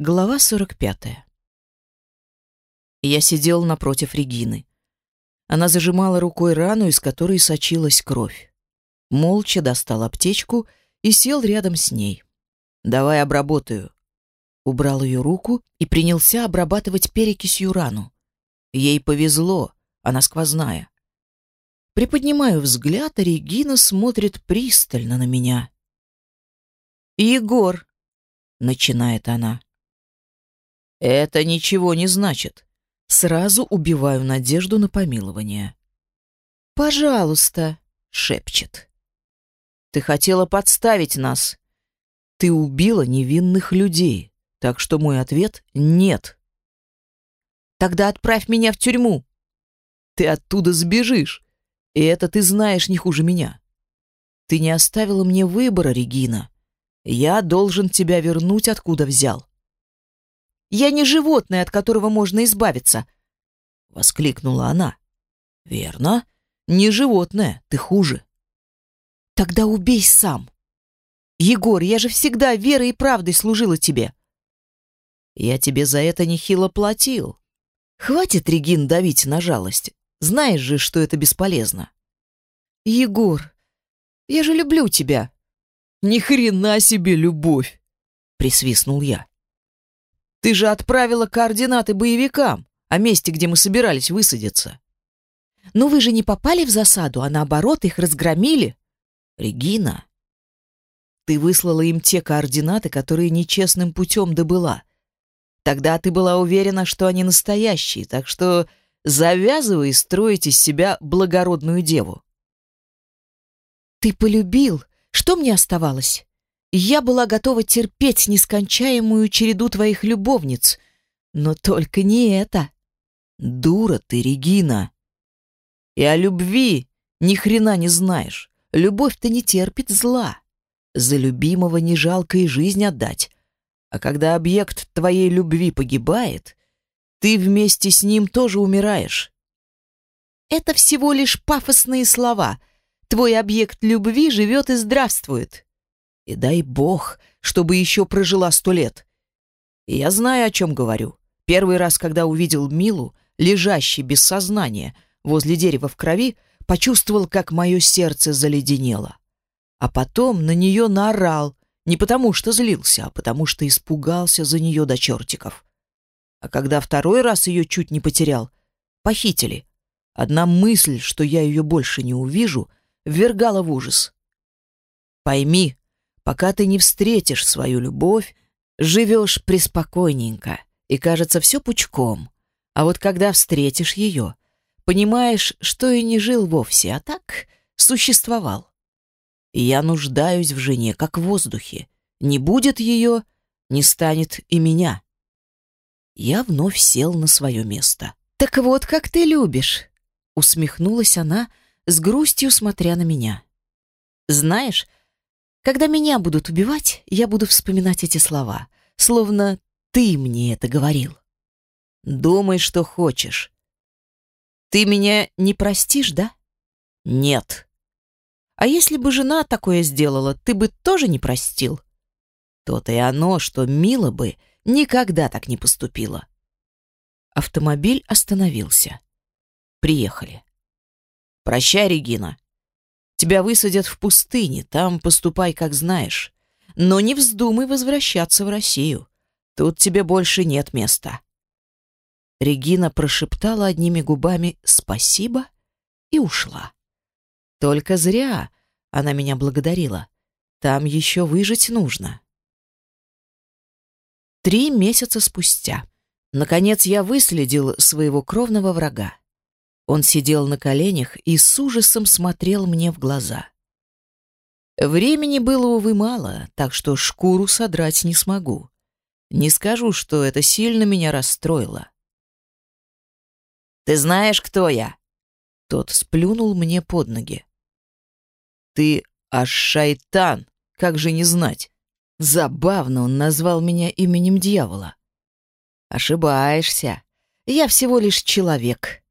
Глава 45. Я сидел напротив Регины. Она зажимала рукой рану, из которой сочилась кровь. Молча достал аптечку и сел рядом с ней. «Давай обработаю». Убрал ее руку и принялся обрабатывать перекисью рану. Ей повезло, она сквозная. Приподнимаю взгляд, а Регина смотрит пристально на меня. «Егор!» — начинает она. Это ничего не значит. Сразу убиваю надежду на помилование. «Пожалуйста», — шепчет. «Ты хотела подставить нас. Ты убила невинных людей, так что мой ответ — нет». «Тогда отправь меня в тюрьму». «Ты оттуда сбежишь, и это ты знаешь не хуже меня. Ты не оставила мне выбора, Регина. Я должен тебя вернуть, откуда взял. Я не животное, от которого можно избавиться!» — воскликнула она. «Верно. Не животное, ты хуже». «Тогда убей сам. Егор, я же всегда верой и правдой служила тебе». «Я тебе за это нехило платил. Хватит, Регин, давить на жалость. Знаешь же, что это бесполезно». «Егор, я же люблю тебя». «Ни хрена себе любовь!» — присвистнул я. Ты же отправила координаты боевикам о месте, где мы собирались высадиться. Но вы же не попали в засаду, а наоборот их разгромили. Регина, ты выслала им те координаты, которые нечестным путем добыла. Тогда ты была уверена, что они настоящие, так что завязывай строить из себя благородную деву. Ты полюбил. Что мне оставалось? Я была готова терпеть нескончаемую череду твоих любовниц, но только не это. Дура ты, Регина. И о любви ни хрена не знаешь. Любовь-то не терпит зла. За любимого не жалко и жизнь отдать. А когда объект твоей любви погибает, ты вместе с ним тоже умираешь. Это всего лишь пафосные слова. Твой объект любви живет и здравствует. И дай бог, чтобы еще прожила сто лет. Я знаю, о чем говорю. Первый раз, когда увидел Милу, лежащей без сознания, возле дерева в крови, почувствовал, как мое сердце заледенело. А потом на нее наорал, не потому что злился, а потому что испугался за нее до чертиков. А когда второй раз ее чуть не потерял, похитили. Одна мысль, что я ее больше не увижу, ввергала в ужас. Пойми, Пока ты не встретишь свою любовь, живешь преспокойненько, и кажется все пучком. А вот когда встретишь ее, понимаешь, что и не жил вовсе, а так существовал. Я нуждаюсь в жене, как в воздухе. Не будет ее, не станет и меня. Я вновь сел на свое место. «Так вот, как ты любишь!» Усмехнулась она, с грустью смотря на меня. «Знаешь, когда меня будут убивать, я буду вспоминать эти слова, словно ты мне это говорил. Думай, что хочешь. Ты меня не простишь, да? Нет. А если бы жена такое сделала, ты бы тоже не простил? То-то и оно, что Мила бы никогда так не поступила. Автомобиль остановился. Приехали. «Прощай, Регина», Тебя высадят в пустыне, там поступай, как знаешь. Но не вздумай возвращаться в Россию. Тут тебе больше нет места». Регина прошептала одними губами «спасибо» и ушла. Только зря она меня благодарила. Там еще выжить нужно. Три месяца спустя. Наконец я выследил своего кровного врага. Он сидел на коленях и с ужасом смотрел мне в глаза. Времени было, увы, мало, так что шкуру содрать не смогу. Не скажу, что это сильно меня расстроило. «Ты знаешь, кто я?» Тот сплюнул мне под ноги. «Ты аж шайтан, как же не знать?» Забавно он назвал меня именем дьявола. «Ошибаешься. Я всего лишь человек,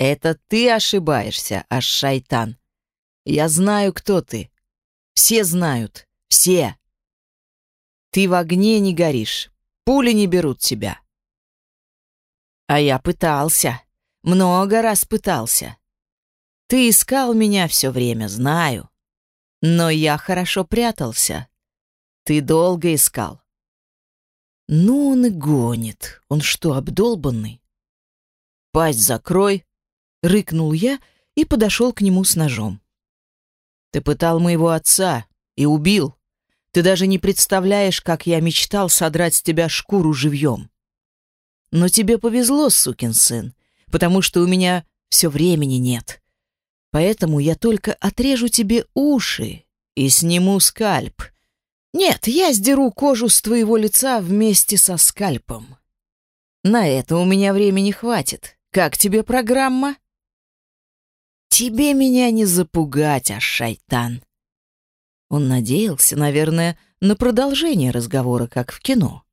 это ты ошибаешься, аж шайтан. Я знаю, кто ты. Все знают. Все. Ты в огне не горишь. пули не берут тебя. А я пытался, много раз пытался. Ты искал меня все время, знаю. Но я хорошо прятался. Ты долго искал. Ну, он и гонит. Он что, обдолбанный? Пасть закрой, рыкнул я и подошел к нему с ножом. Ты пытал моего отца и убил. Ты даже не представляешь, как я мечтал содрать с тебя шкуру живьем. Но тебе повезло, сукин сын, потому что у меня все времени нет. Поэтому я только отрежу тебе уши и сниму скальп. Нет, я сдеру кожу с твоего лица вместе со скальпом. На это у меня времени хватит. Как тебе программа? Тебе меня не запугать, а шайтан. Он надеялся, наверное, на продолжение разговора, как в кино.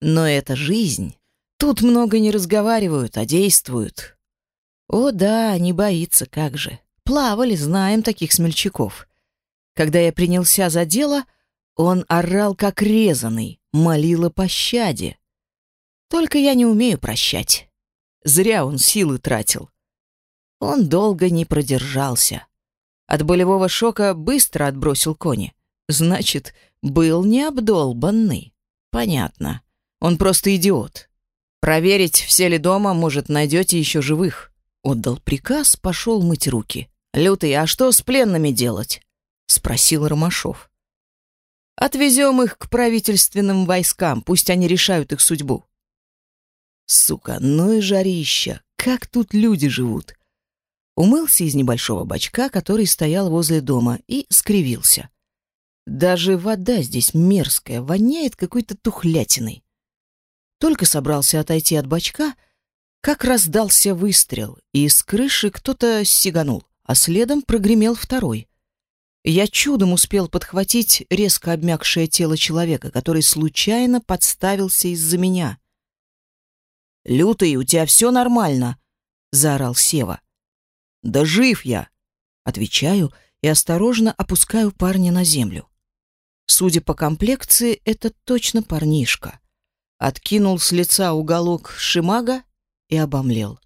Но это жизнь. Тут много не разговаривают, а действуют. О да, не боится, как же. Плавали, знаем таких смельчаков. Когда я принялся за дело, он орал как резанный, молил о пощаде. Только я не умею прощать. Зря он силы тратил. Он долго не продержался. От болевого шока быстро отбросил кони. Значит, был необдолбанный. Понятно. Он просто идиот. Проверить, все ли дома, может, найдете еще живых. Отдал приказ, пошел мыть руки. «Лютый, а что с пленными делать?» — спросил Ромашов. «Отвезем их к правительственным войскам, пусть они решают их судьбу». Сука, ну и жарища, как тут люди живут. Умылся из небольшого бачка, который стоял возле дома, и скривился. Даже вода здесь мерзкая, воняет какой-то тухлятиной. Только собрался отойти от бачка, как раздался выстрел, и с крыши кто-то сиганул, а следом прогремел второй. Я чудом успел подхватить резко обмякшее тело человека, который случайно подставился из-за меня. «Лютый, у тебя все нормально?» — заорал Сева. «Да жив я!» — отвечаю и осторожно опускаю парня на землю. Судя по комплекции, это точно парнишка. Откинул с лица уголок шимага и обомлел.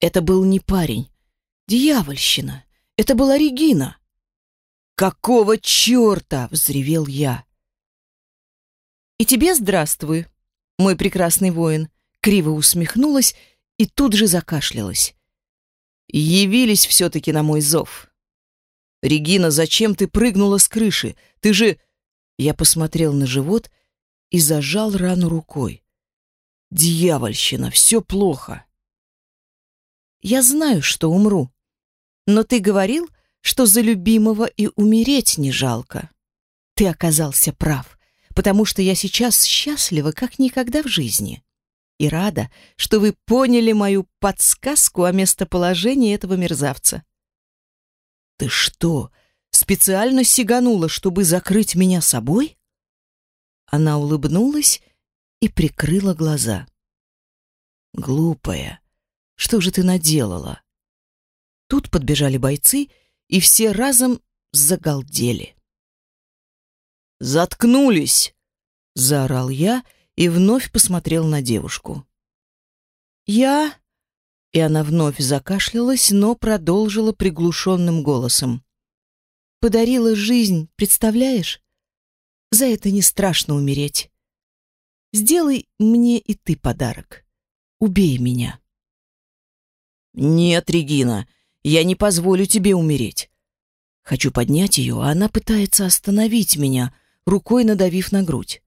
Это был не парень. Дьявольщина! Это была Регина! «Какого черта?» — взревел я. «И тебе здравствуй, мой прекрасный воин!» Криво усмехнулась и тут же закашлялась. Явились все-таки на мой зов. «Регина, зачем ты прыгнула с крыши? Ты же...» Я посмотрел на живот и зажал рану рукой. «Дьявольщина, все плохо». «Я знаю, что умру. Но ты говорил, что за любимого и умереть не жалко. Ты оказался прав, потому что я сейчас счастлива, как никогда в жизни. И рада, что вы поняли мою подсказку о местоположении этого мерзавца. Ты что, специально сиганула, чтобы закрыть меня собой? Она улыбнулась и прикрыла глаза. Глупая, что же ты наделала? Тут подбежали бойцы, и все разом загалдели. «Заткнулись!» — заорал я и вновь посмотрел на девушку. «Я...» И она вновь закашлялась, но продолжила приглушенным голосом. «Подарила жизнь, представляешь? За это не страшно умереть. Сделай мне и ты подарок. Убей меня». «Нет, Регина, я не позволю тебе умереть. Хочу поднять ее, а она пытается остановить меня, рукой надавив на грудь.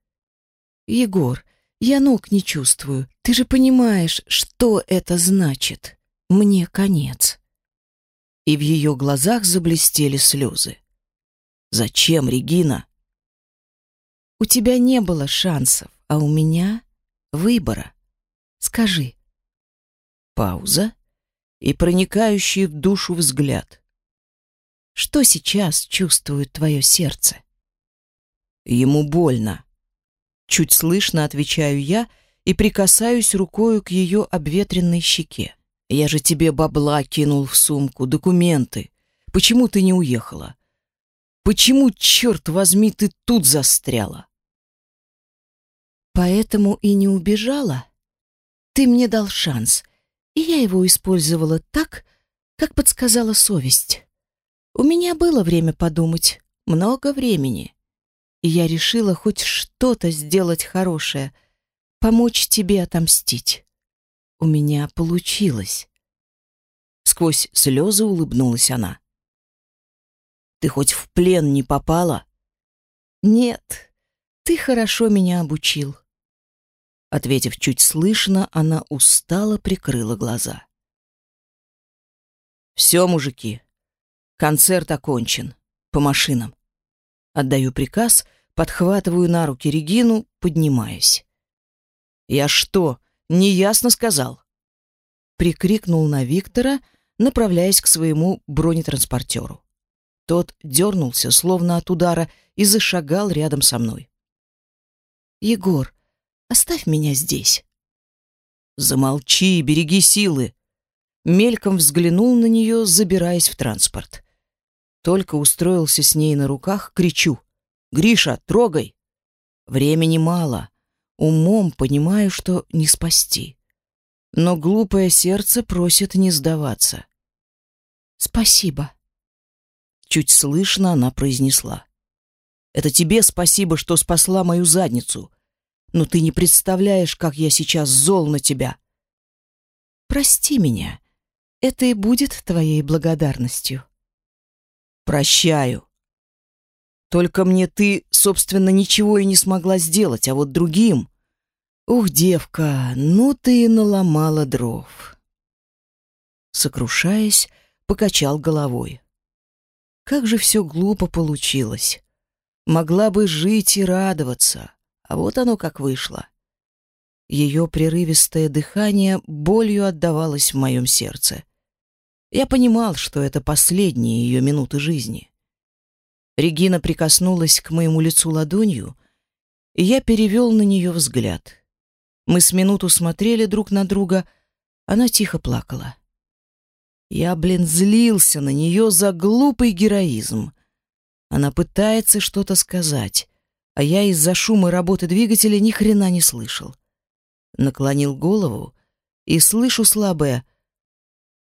Егор, я ног не чувствую. Ты же понимаешь, что это значит. Мне конец. И в ее глазах заблестели слезы. Зачем, Регина? У тебя не было шансов, а у меня выбора. Скажи. Пауза и проникающий в душу взгляд. Что сейчас чувствует твое сердце? Ему больно. Чуть слышно отвечаю я и прикасаюсь рукою к ее обветренной щеке. Я же тебе бабла кинул в сумку, документы. Почему ты не уехала? Почему, черт возьми, ты тут застряла? Поэтому и не убежала. Ты мне дал шанс, и я его использовала так, как подсказала совесть. У меня было время подумать, много времени. И я решила хоть что-то сделать хорошее, помочь тебе отомстить. У меня получилось. Сквозь слезы улыбнулась она. Ты хоть в плен не попала? Нет, ты хорошо меня обучил. Ответив чуть слышно, она устало прикрыла глаза. Все, мужики, концерт окончен. По машинам. Отдаю приказ, подхватываю на руки Регину, поднимаюсь. Я что, неясно сказал? Прикрикнул на Виктора, направляясь к своему бронетранспортеру. Тот дернулся, словно от удара, и зашагал рядом со мной. «Егор, оставь меня здесь». «Замолчи, береги силы!» Мельком взглянул на нее, забираясь в транспорт. Только устроился с ней на руках, кричу. «Гриша, трогай!» Времени мало. Умом понимаю, что не спасти. Но глупое сердце просит не сдаваться. «Спасибо», Чуть слышно она произнесла. «Это тебе спасибо, что спасла мою задницу. Но ты не представляешь, как я сейчас зол на тебя». «Прости меня. Это и будет твоей благодарностью». «Прощаю. Только мне ты, собственно, ничего и не смогла сделать, а вот другим...» «Ух, девка, ну ты и наломала дров». Сокрушаясь, покачал головой. Как же все глупо получилось. Могла бы жить и радоваться, а вот оно как вышло. Ее прерывистое дыхание болью отдавалось в моем сердце. Я понимал, что это последние ее минуты жизни. Регина прикоснулась к моему лицу ладонью, и я перевел на нее взгляд. Мы с минуту смотрели друг на друга, она тихо плакала. Я, блин, злился на нее за глупый героизм. Она пытается что-то сказать, а я из-за шума работы двигателя ни хрена не слышал. Наклонил голову и слышу слабое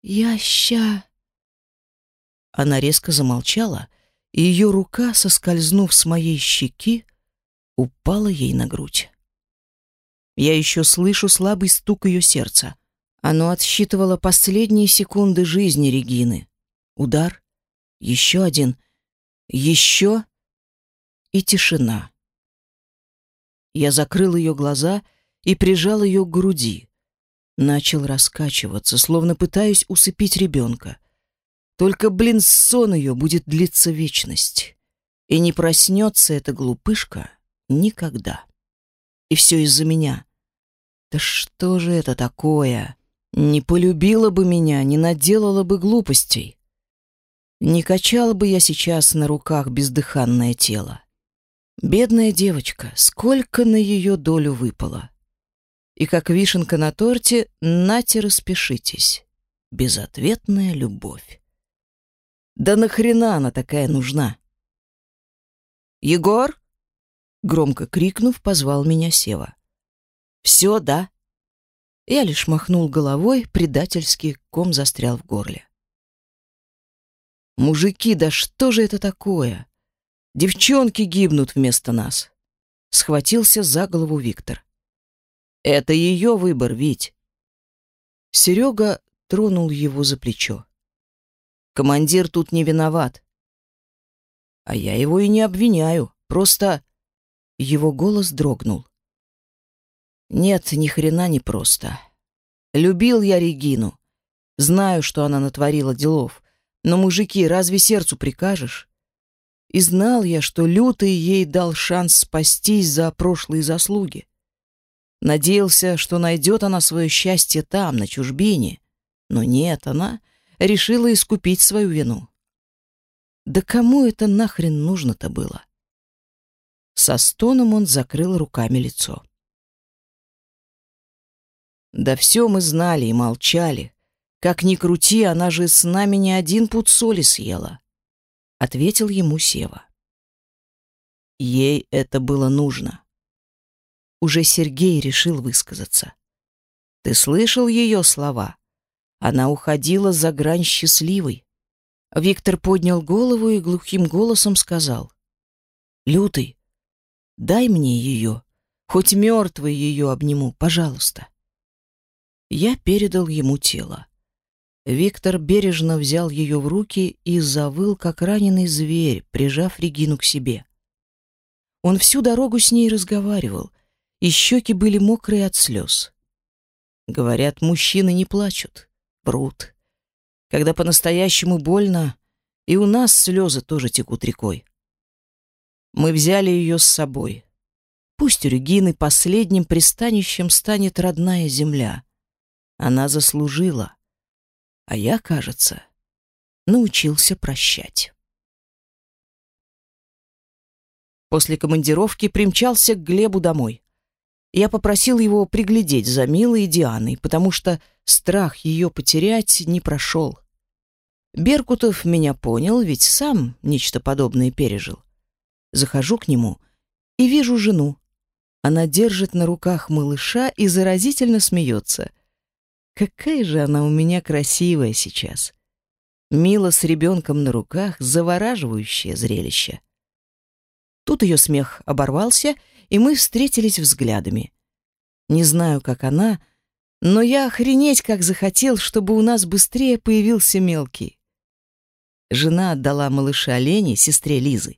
«Я ща...» Она резко замолчала, и ее рука, соскользнув с моей щеки, упала ей на грудь. Я еще слышу слабый стук ее сердца. Оно отсчитывало последние секунды жизни Регины. Удар, еще один, еще и тишина. Я закрыл ее глаза и прижал ее к груди. Начал раскачиваться, словно пытаясь усыпить ребенка. Только, блин, сон ее будет длиться вечность. И не проснется эта глупышка никогда. И все из-за меня. Да что же это такое? Не полюбила бы меня, не наделала бы глупостей. Не качал бы я сейчас на руках бездыханное тело. Бедная девочка, сколько на ее долю выпало. И как вишенка на торте, нате распишитесь. Безответная любовь. Да нахрена она такая нужна? «Егор!» Громко крикнув, позвал меня Сева. «Все, да?» Я лишь махнул головой, предательский ком застрял в горле. «Мужики, да что же это такое? Девчонки гибнут вместо нас!» Схватился за голову Виктор. «Это ее выбор, Вить!» Серега тронул его за плечо. «Командир тут не виноват. А я его и не обвиняю, просто...» Его голос дрогнул. Нет, ни хрена не просто. Любил я Регину. Знаю, что она натворила делов. Но, мужики, разве сердцу прикажешь? И знал я, что Лютый ей дал шанс спастись за прошлые заслуги. Надеялся, что найдет она свое счастье там, на чужбине. Но нет, она решила искупить свою вину. Да кому это нахрен нужно-то было? Со стоном он закрыл руками лицо. Да все мы знали и молчали. Как ни крути, она же с нами не один пуд соли съела. Ответил ему Сева. Ей это было нужно. Уже Сергей решил высказаться. Ты слышал ее слова? Она уходила за грань счастливой. Виктор поднял голову и глухим голосом сказал. «Лютый, дай мне ее, хоть мертвой ее обниму, пожалуйста». Я передал ему тело. Виктор бережно взял ее в руки и завыл, как раненый зверь, прижав Регину к себе. Он всю дорогу с ней разговаривал, и щеки были мокрые от слез. Говорят, мужчины не плачут, врут. Когда по-настоящему больно, и у нас слезы тоже текут рекой. Мы взяли ее с собой. Пусть у Регины последним пристанищем станет родная земля. Она заслужила. А я, кажется, научился прощать. После командировки примчался к Глебу домой. Я попросил его приглядеть за Милой Дианой, потому что страх ее потерять не прошел. Беркутов меня понял, ведь сам нечто подобное пережил. Захожу к нему и вижу жену. Она держит на руках малыша и заразительно смеется. Какая же она у меня красивая сейчас. Мила с ребенком на руках — завораживающее зрелище. Тут ее смех оборвался, и мы встретились взглядами. Не знаю, как она, но я охренеть как захотел, чтобы у нас быстрее появился мелкий. Жена отдала малыша Лене, сестре Лизы,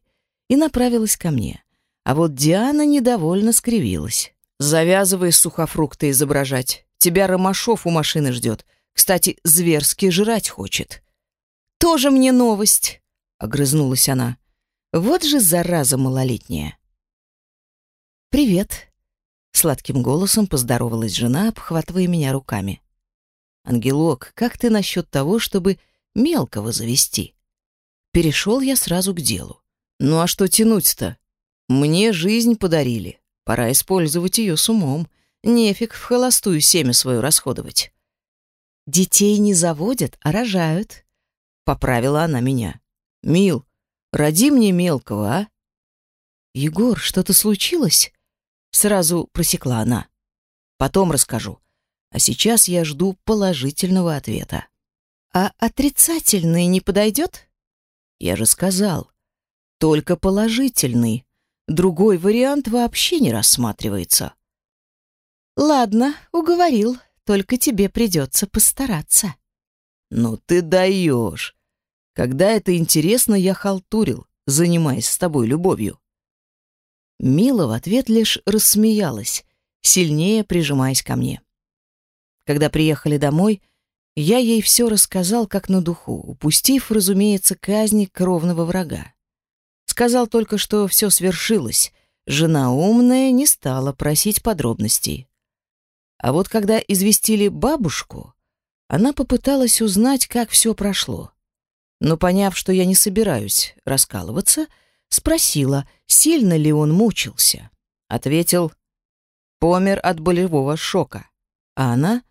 и направилась ко мне. А вот Диана недовольно скривилась. «Завязывай сухофрукты изображать. Тебя Ромашов у машины ждет. Кстати, зверски жрать хочет». «Тоже мне новость», — огрызнулась она. Вот же зараза малолетняя. «Привет», — сладким голосом поздоровалась жена, обхватывая меня руками. «Ангелок, как ты насчет того, чтобы мелкого завести?» Перешел я сразу к делу. «Ну а что тянуть-то? Мне жизнь подарили. Пора использовать ее с умом. Нефиг в холостую семя свою расходовать». «Детей не заводят, а рожают», — поправила она меня. «Мил, Роди мне мелкого, а? Егор, что-то случилось? Сразу просекла она. Потом расскажу. А сейчас я жду положительного ответа. А отрицательный не подойдет? Я же сказал. Только положительный. Другой вариант вообще не рассматривается. Ладно, уговорил. Только тебе придется постараться. Ну ты даешь. Когда это интересно, я халтурил, занимаясь с тобой любовью. Мила в ответ лишь рассмеялась, сильнее прижимаясь ко мне. Когда приехали домой, я ей все рассказал как на духу, упустив, разумеется, казни кровного врага. Сказал только, что все свершилось. Жена умная не стала просить подробностей. А вот когда известили бабушку, она попыталась узнать, как все прошло но, поняв, что я не собираюсь раскалываться, спросила, сильно ли он мучился. Ответил, помер от болевого шока. А она,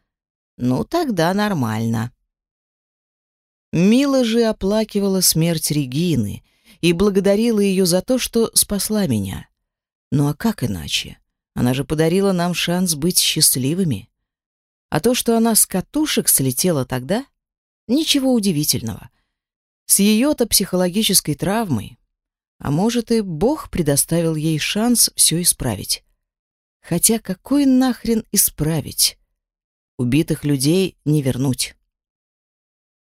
ну тогда нормально. Мила же оплакивала смерть Регины и благодарила ее за то, что спасла меня. Ну а как иначе? Она же подарила нам шанс быть счастливыми. А то, что она с катушек слетела тогда, ничего удивительного — с ее-то психологической травмой. А может, и Бог предоставил ей шанс все исправить. Хотя какой нахрен исправить? Убитых людей не вернуть.